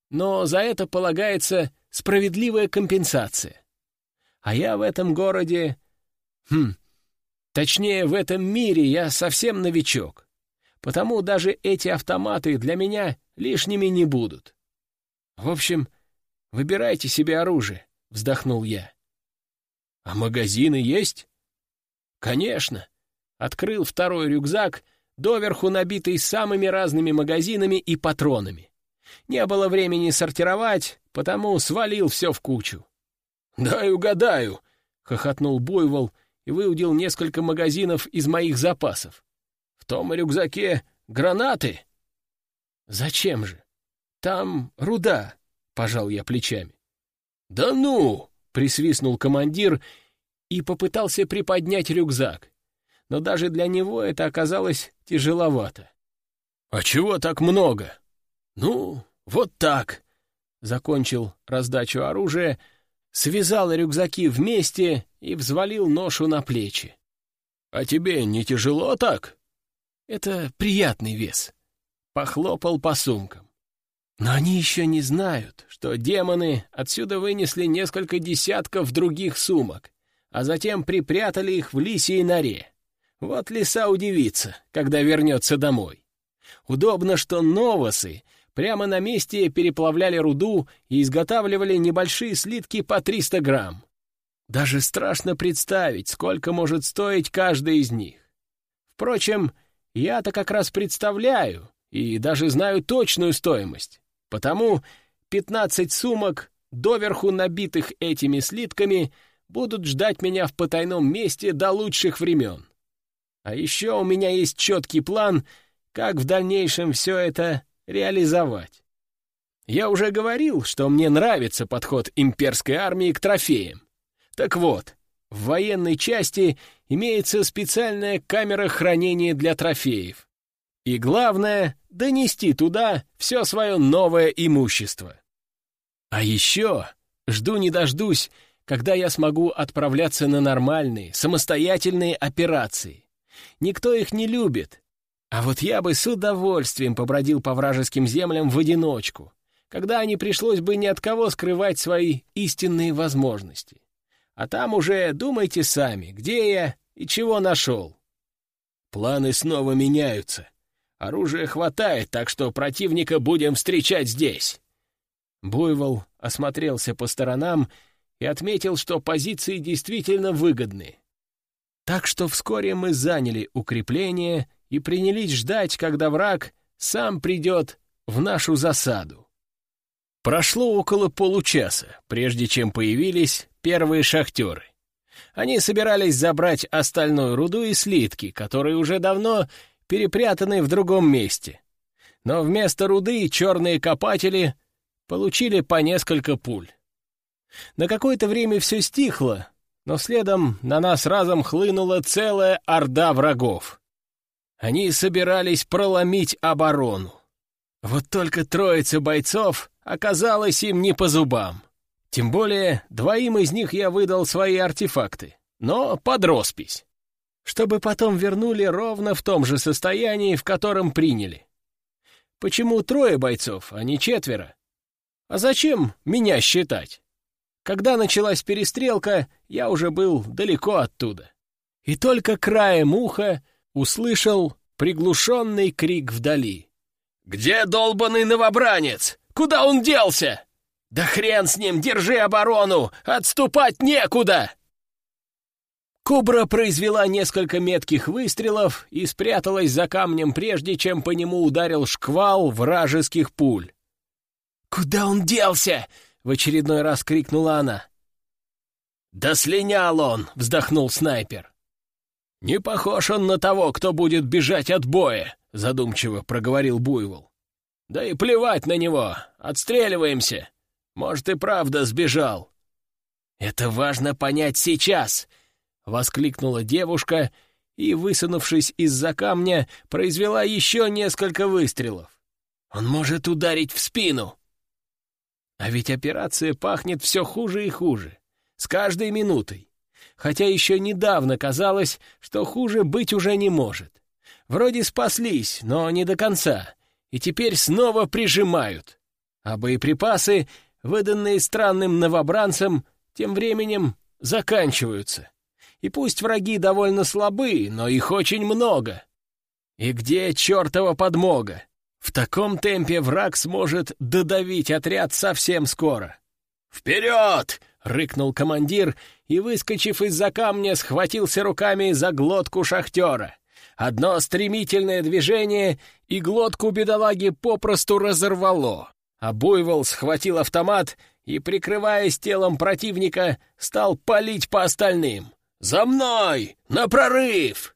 но за это полагается справедливая компенсация. А я в этом городе... Хм, точнее, в этом мире я совсем новичок. Потому даже эти автоматы для меня лишними не будут. В общем, выбирайте себе оружие, — вздохнул я. А магазины есть? Конечно. Открыл второй рюкзак — доверху набитый самыми разными магазинами и патронами. Не было времени сортировать, потому свалил все в кучу. «Дай угадаю», — хохотнул Буйвол и выудил несколько магазинов из моих запасов. «В том рюкзаке гранаты». «Зачем же? Там руда», — пожал я плечами. «Да ну!» — присвистнул командир и попытался приподнять рюкзак но даже для него это оказалось тяжеловато. «А чего так много?» «Ну, вот так», — закончил раздачу оружия, связал рюкзаки вместе и взвалил ношу на плечи. «А тебе не тяжело так?» «Это приятный вес», — похлопал по сумкам. Но они еще не знают, что демоны отсюда вынесли несколько десятков других сумок, а затем припрятали их в лисьей норе. Вот лиса удивится, когда вернется домой. Удобно, что новосы прямо на месте переплавляли руду и изготавливали небольшие слитки по 300 грамм. Даже страшно представить, сколько может стоить каждый из них. Впрочем, Я-то как раз представляю и даже знаю точную стоимость. Потому 15 сумок, доверху набитых этими слитками, будут ждать меня в потайном месте до лучших времен. А еще у меня есть четкий план, как в дальнейшем все это реализовать. Я уже говорил, что мне нравится подход имперской армии к трофеям. Так вот, в военной части имеется специальная камера хранения для трофеев. И главное — донести туда все свое новое имущество. А еще жду не дождусь, когда я смогу отправляться на нормальные, самостоятельные операции. Никто их не любит. А вот я бы с удовольствием побродил по вражеским землям в одиночку, когда не пришлось бы ни от кого скрывать свои истинные возможности. А там уже думайте сами, где я и чего нашел. Планы снова меняются. Оружия хватает, так что противника будем встречать здесь. Буйвол осмотрелся по сторонам и отметил, что позиции действительно выгодны. Так что вскоре мы заняли укрепление и принялись ждать, когда враг сам придет в нашу засаду. Прошло около получаса, прежде чем появились первые шахтеры. Они собирались забрать остальную руду и слитки, которые уже давно перепрятаны в другом месте. Но вместо руды черные копатели получили по несколько пуль. На какое-то время все стихло, но следом на нас разом хлынула целая орда врагов. Они собирались проломить оборону. Вот только троица бойцов оказалось им не по зубам. Тем более двоим из них я выдал свои артефакты, но под роспись, чтобы потом вернули ровно в том же состоянии, в котором приняли. Почему трое бойцов, а не четверо? А зачем меня считать? Когда началась перестрелка, я уже был далеко оттуда. И только краем уха услышал приглушенный крик вдали. «Где долбанный новобранец? Куда он делся?» «Да хрен с ним! Держи оборону! Отступать некуда!» Кобра произвела несколько метких выстрелов и спряталась за камнем, прежде чем по нему ударил шквал вражеских пуль. «Куда он делся?» — в очередной раз крикнула она. «Да слинял он!» — вздохнул снайпер. «Не похож он на того, кто будет бежать от боя», — задумчиво проговорил Буйвол. «Да и плевать на него! Отстреливаемся! Может, и правда сбежал. «Это важно понять сейчас!» — воскликнула девушка и, высунувшись из-за камня, произвела еще несколько выстрелов. «Он может ударить в спину!» А ведь операция пахнет все хуже и хуже, с каждой минутой. Хотя еще недавно казалось, что хуже быть уже не может. Вроде спаслись, но не до конца, и теперь снова прижимают. А боеприпасы выданные странным новобранцам, тем временем заканчиваются. И пусть враги довольно слабы, но их очень много. И где чертова подмога? В таком темпе враг сможет додавить отряд совсем скоро. «Вперед!» — рыкнул командир и, выскочив из-за камня, схватился руками за глотку шахтера. Одно стремительное движение, и глотку бедолаги попросту разорвало а Буйвол схватил автомат и, прикрываясь телом противника, стал палить по остальным. «За мной! На прорыв!»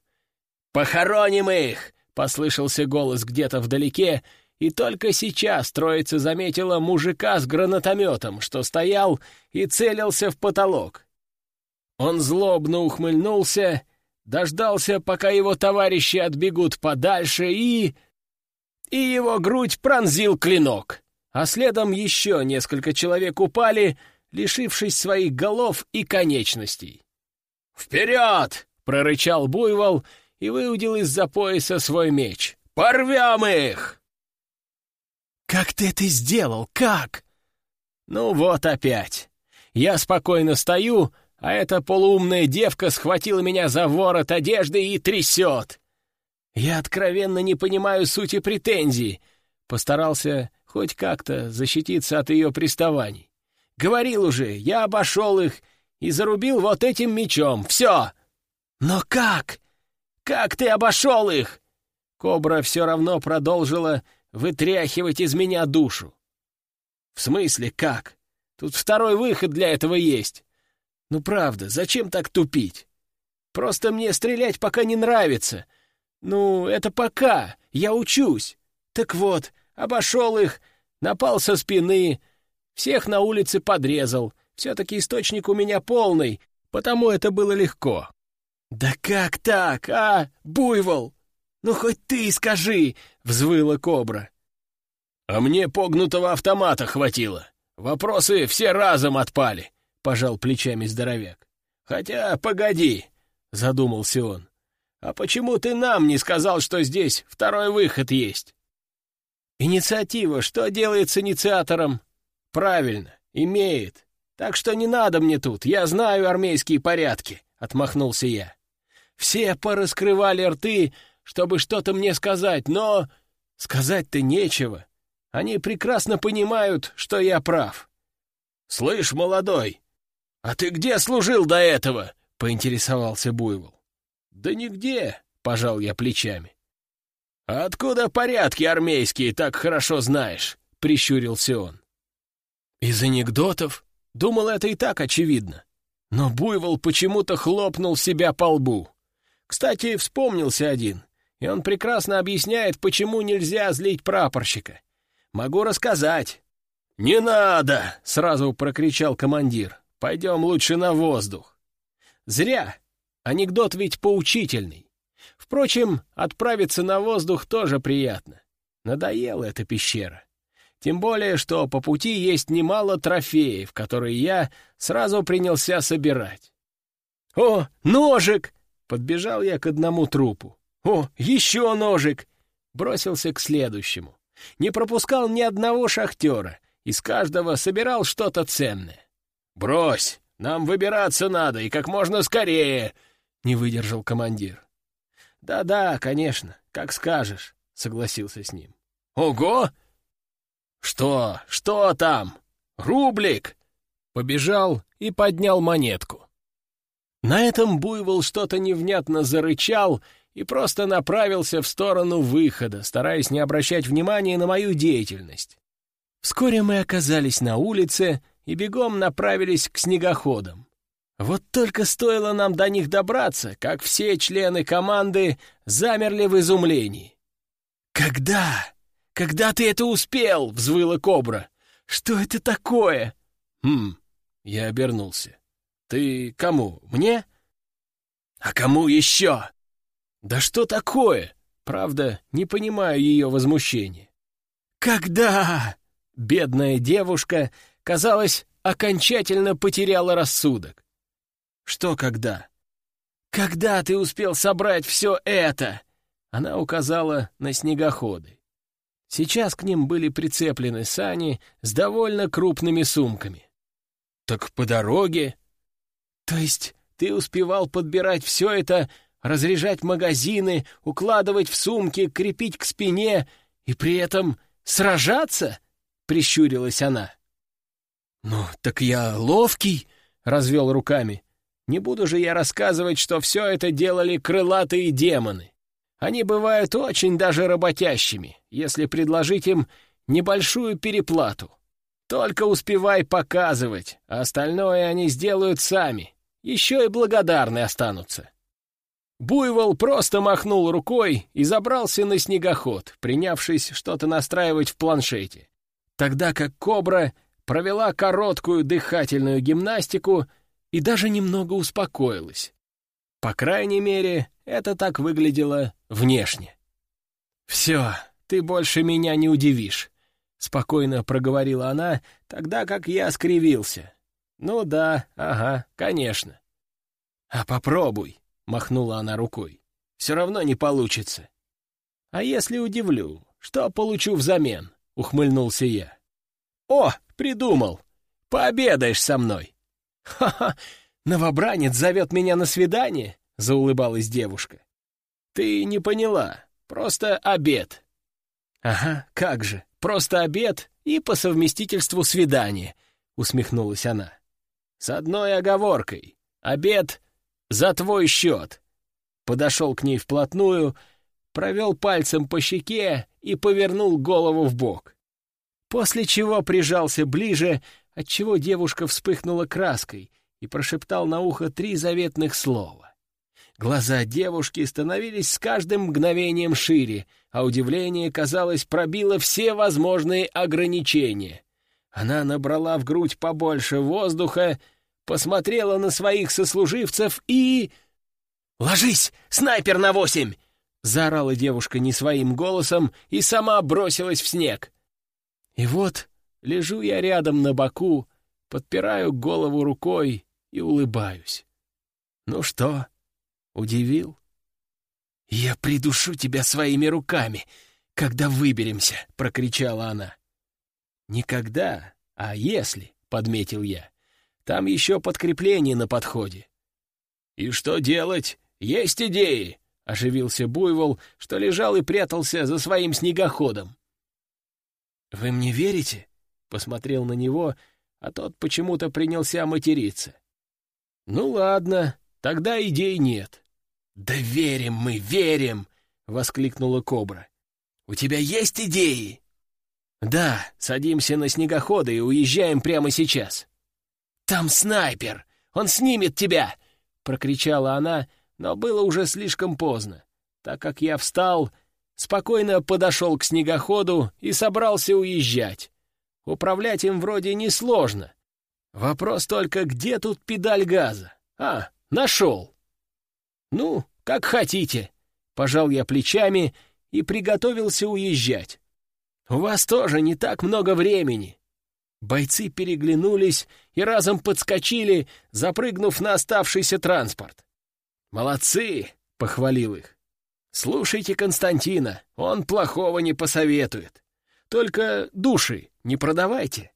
«Похороним их!» — послышался голос где-то вдалеке, и только сейчас троица заметила мужика с гранатометом, что стоял и целился в потолок. Он злобно ухмыльнулся, дождался, пока его товарищи отбегут подальше, и... И его грудь пронзил клинок а следом еще несколько человек упали, лишившись своих голов и конечностей. «Вперед!» — прорычал Буйвол и выудил из-за пояса свой меч. «Порвем их!» «Как ты это сделал? Как?» «Ну вот опять. Я спокойно стою, а эта полуумная девка схватила меня за ворот одежды и трясет. Я откровенно не понимаю сути претензий. Постарался хоть как-то защититься от ее приставаний. Говорил уже, я обошел их и зарубил вот этим мечом. Все! Но как? Как ты обошел их? Кобра все равно продолжила вытряхивать из меня душу. «В смысле, как? Тут второй выход для этого есть. Ну правда, зачем так тупить? Просто мне стрелять пока не нравится. Ну, это пока, я учусь. Так вот, обошел их, напал со спины, всех на улице подрезал. Все-таки источник у меня полный, потому это было легко. «Да как так, а, буйвол? Ну хоть ты скажи!» — взвыла кобра. «А мне погнутого автомата хватило. Вопросы все разом отпали», — пожал плечами здоровяк. «Хотя, погоди», — задумался он. «А почему ты нам не сказал, что здесь второй выход есть?» «Инициатива что делает с инициатором?» «Правильно, имеет. Так что не надо мне тут, я знаю армейские порядки», — отмахнулся я. «Все пораскрывали рты, чтобы что-то мне сказать, но сказать-то нечего. Они прекрасно понимают, что я прав». «Слышь, молодой, а ты где служил до этого?» — поинтересовался Буйвол. «Да нигде», — пожал я плечами. «А откуда порядки армейские так хорошо знаешь?» — прищурился он. Из анекдотов? Думал, это и так очевидно. Но Буйвол почему-то хлопнул себя по лбу. Кстати, вспомнился один, и он прекрасно объясняет, почему нельзя злить прапорщика. Могу рассказать. «Не надо!» — сразу прокричал командир. «Пойдем лучше на воздух». Зря. Анекдот ведь поучительный. Впрочем, отправиться на воздух тоже приятно. Надоела эта пещера. Тем более, что по пути есть немало трофеев, которые я сразу принялся собирать. «О, ножик!» — подбежал я к одному трупу. «О, еще ножик!» — бросился к следующему. Не пропускал ни одного шахтера, из каждого собирал что-то ценное. «Брось! Нам выбираться надо, и как можно скорее!» — не выдержал командир. «Да-да, конечно, как скажешь», — согласился с ним. «Ого! «Что? Что там? Рублик!» Побежал и поднял монетку. На этом буйвол что-то невнятно зарычал и просто направился в сторону выхода, стараясь не обращать внимания на мою деятельность. Вскоре мы оказались на улице и бегом направились к снегоходам. Вот только стоило нам до них добраться, как все члены команды замерли в изумлении. «Когда?» «Когда ты это успел?» — взвыла кобра. «Что это такое?» «Хм...» — я обернулся. «Ты кому? Мне?» «А кому еще?» «Да что такое?» Правда, не понимаю ее возмущения. «Когда?» Бедная девушка, казалось, окончательно потеряла рассудок. «Что когда?» «Когда ты успел собрать все это?» Она указала на снегоходы. Сейчас к ним были прицеплены сани с довольно крупными сумками. «Так по дороге...» «То есть ты успевал подбирать все это, разряжать магазины, укладывать в сумки, крепить к спине и при этом сражаться?» — прищурилась она. «Ну, так я ловкий», — развел руками. «Не буду же я рассказывать, что все это делали крылатые демоны. Они бывают очень даже работящими, если предложить им небольшую переплату. Только успевай показывать, а остальное они сделают сами. Еще и благодарны останутся. Буйвол просто махнул рукой и забрался на снегоход, принявшись что-то настраивать в планшете. Тогда как кобра провела короткую дыхательную гимнастику и даже немного успокоилась. По крайней мере, это так выглядело внешне. «Все, ты больше меня не удивишь», — спокойно проговорила она, тогда как я скривился. «Ну да, ага, конечно». «А попробуй», — махнула она рукой. «Все равно не получится». «А если удивлю, что получу взамен?» — ухмыльнулся я. «О, придумал! Пообедаешь со мной!» «Ха-ха! «Новобранец зовет меня на свидание?» — заулыбалась девушка. «Ты не поняла. Просто обед». «Ага, как же. Просто обед и по совместительству свидание», — усмехнулась она. «С одной оговоркой. Обед за твой счет». Подошел к ней вплотную, провел пальцем по щеке и повернул голову в бок. После чего прижался ближе, отчего девушка вспыхнула краской и прошептал на ухо три заветных слова. Глаза девушки становились с каждым мгновением шире, а удивление, казалось, пробило все возможные ограничения. Она набрала в грудь побольше воздуха, посмотрела на своих сослуживцев и... «Ложись! Снайпер на восемь!» — заорала девушка не своим голосом и сама бросилась в снег. И вот лежу я рядом на боку, подпираю голову рукой и улыбаюсь. «Ну что, удивил?» «Я придушу тебя своими руками, когда выберемся!» — прокричала она. «Никогда, а если?» — подметил я. «Там еще подкрепление на подходе». «И что делать? Есть идеи!» — оживился Буйвол, что лежал и прятался за своим снегоходом. «Вы мне верите?» — посмотрел на него, а тот почему-то принялся материться. «Ну ладно, тогда идей нет». «Да верим мы, верим!» — воскликнула Кобра. «У тебя есть идеи?» «Да, садимся на снегоходы и уезжаем прямо сейчас». «Там снайпер! Он снимет тебя!» — прокричала она, но было уже слишком поздно, так как я встал, спокойно подошел к снегоходу и собрался уезжать. Управлять им вроде несложно. Вопрос только, где тут педаль газа? А, нашел. Ну, как хотите. Пожал я плечами и приготовился уезжать. У вас тоже не так много времени. Бойцы переглянулись и разом подскочили, запрыгнув на оставшийся транспорт. «Молодцы!» — похвалил их. «Слушайте Константина, он плохого не посоветует. Только души не продавайте».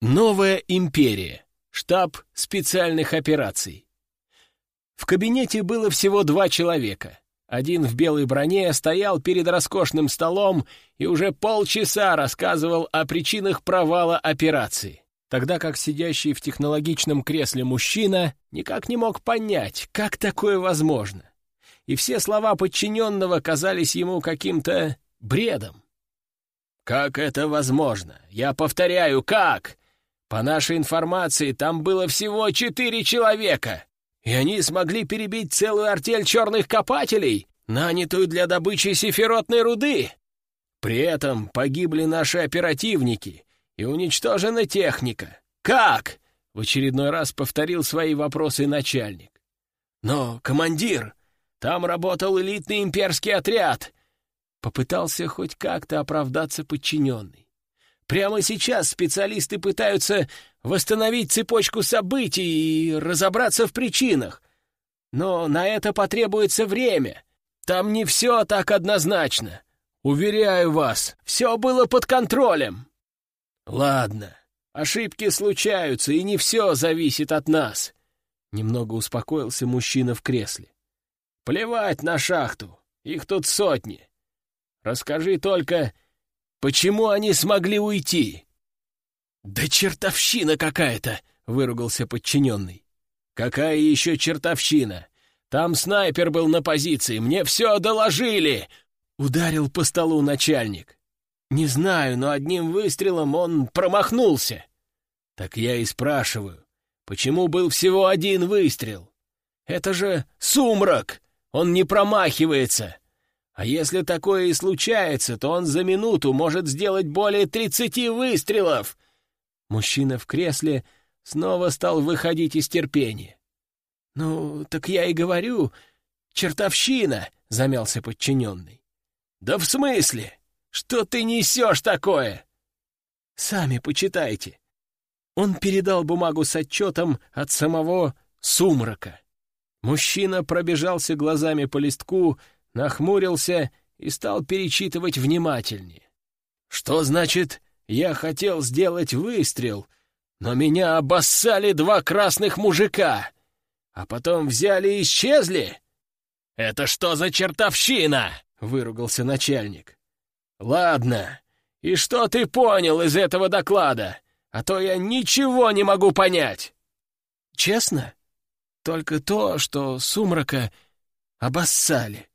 Новая империя. Штаб специальных операций. В кабинете было всего два человека. Один в белой броне стоял перед роскошным столом и уже полчаса рассказывал о причинах провала операции, тогда как сидящий в технологичном кресле мужчина никак не мог понять, как такое возможно. И все слова подчиненного казались ему каким-то бредом. «Как это возможно? Я повторяю, как? По нашей информации, там было всего четыре человека. И они смогли перебить целую артель черных копателей, нанятую для добычи сифиротной руды. При этом погибли наши оперативники и уничтожена техника. Как? В очередной раз повторил свои вопросы начальник. Но, командир, там работал элитный имперский отряд. Попытался хоть как-то оправдаться подчиненный. Прямо сейчас специалисты пытаются восстановить цепочку событий и разобраться в причинах. Но на это потребуется время. Там не все так однозначно. Уверяю вас, все было под контролем. Ладно, ошибки случаются, и не все зависит от нас. Немного успокоился мужчина в кресле. Плевать на шахту, их тут сотни. Расскажи только, почему они смогли уйти? «Да чертовщина какая-то!» — выругался подчиненный. «Какая еще чертовщина? Там снайпер был на позиции, мне все доложили!» — ударил по столу начальник. «Не знаю, но одним выстрелом он промахнулся». «Так я и спрашиваю, почему был всего один выстрел? Это же сумрак! Он не промахивается!» А если такое и случается, то он за минуту может сделать более тридцати выстрелов. Мужчина в кресле снова стал выходить из терпения. «Ну, так я и говорю, чертовщина!» — замялся подчиненный. «Да в смысле? Что ты несешь такое?» «Сами почитайте». Он передал бумагу с отчетом от самого сумрака. Мужчина пробежался глазами по листку, нахмурился и стал перечитывать внимательнее. «Что значит я хотел сделать выстрел, но меня обоссали два красных мужика, а потом взяли и исчезли. «Это что за чертовщина?» — выругался начальник. «Ладно, и что ты понял из этого доклада? А то я ничего не могу понять!» «Честно? Только то, что сумрака обоссали».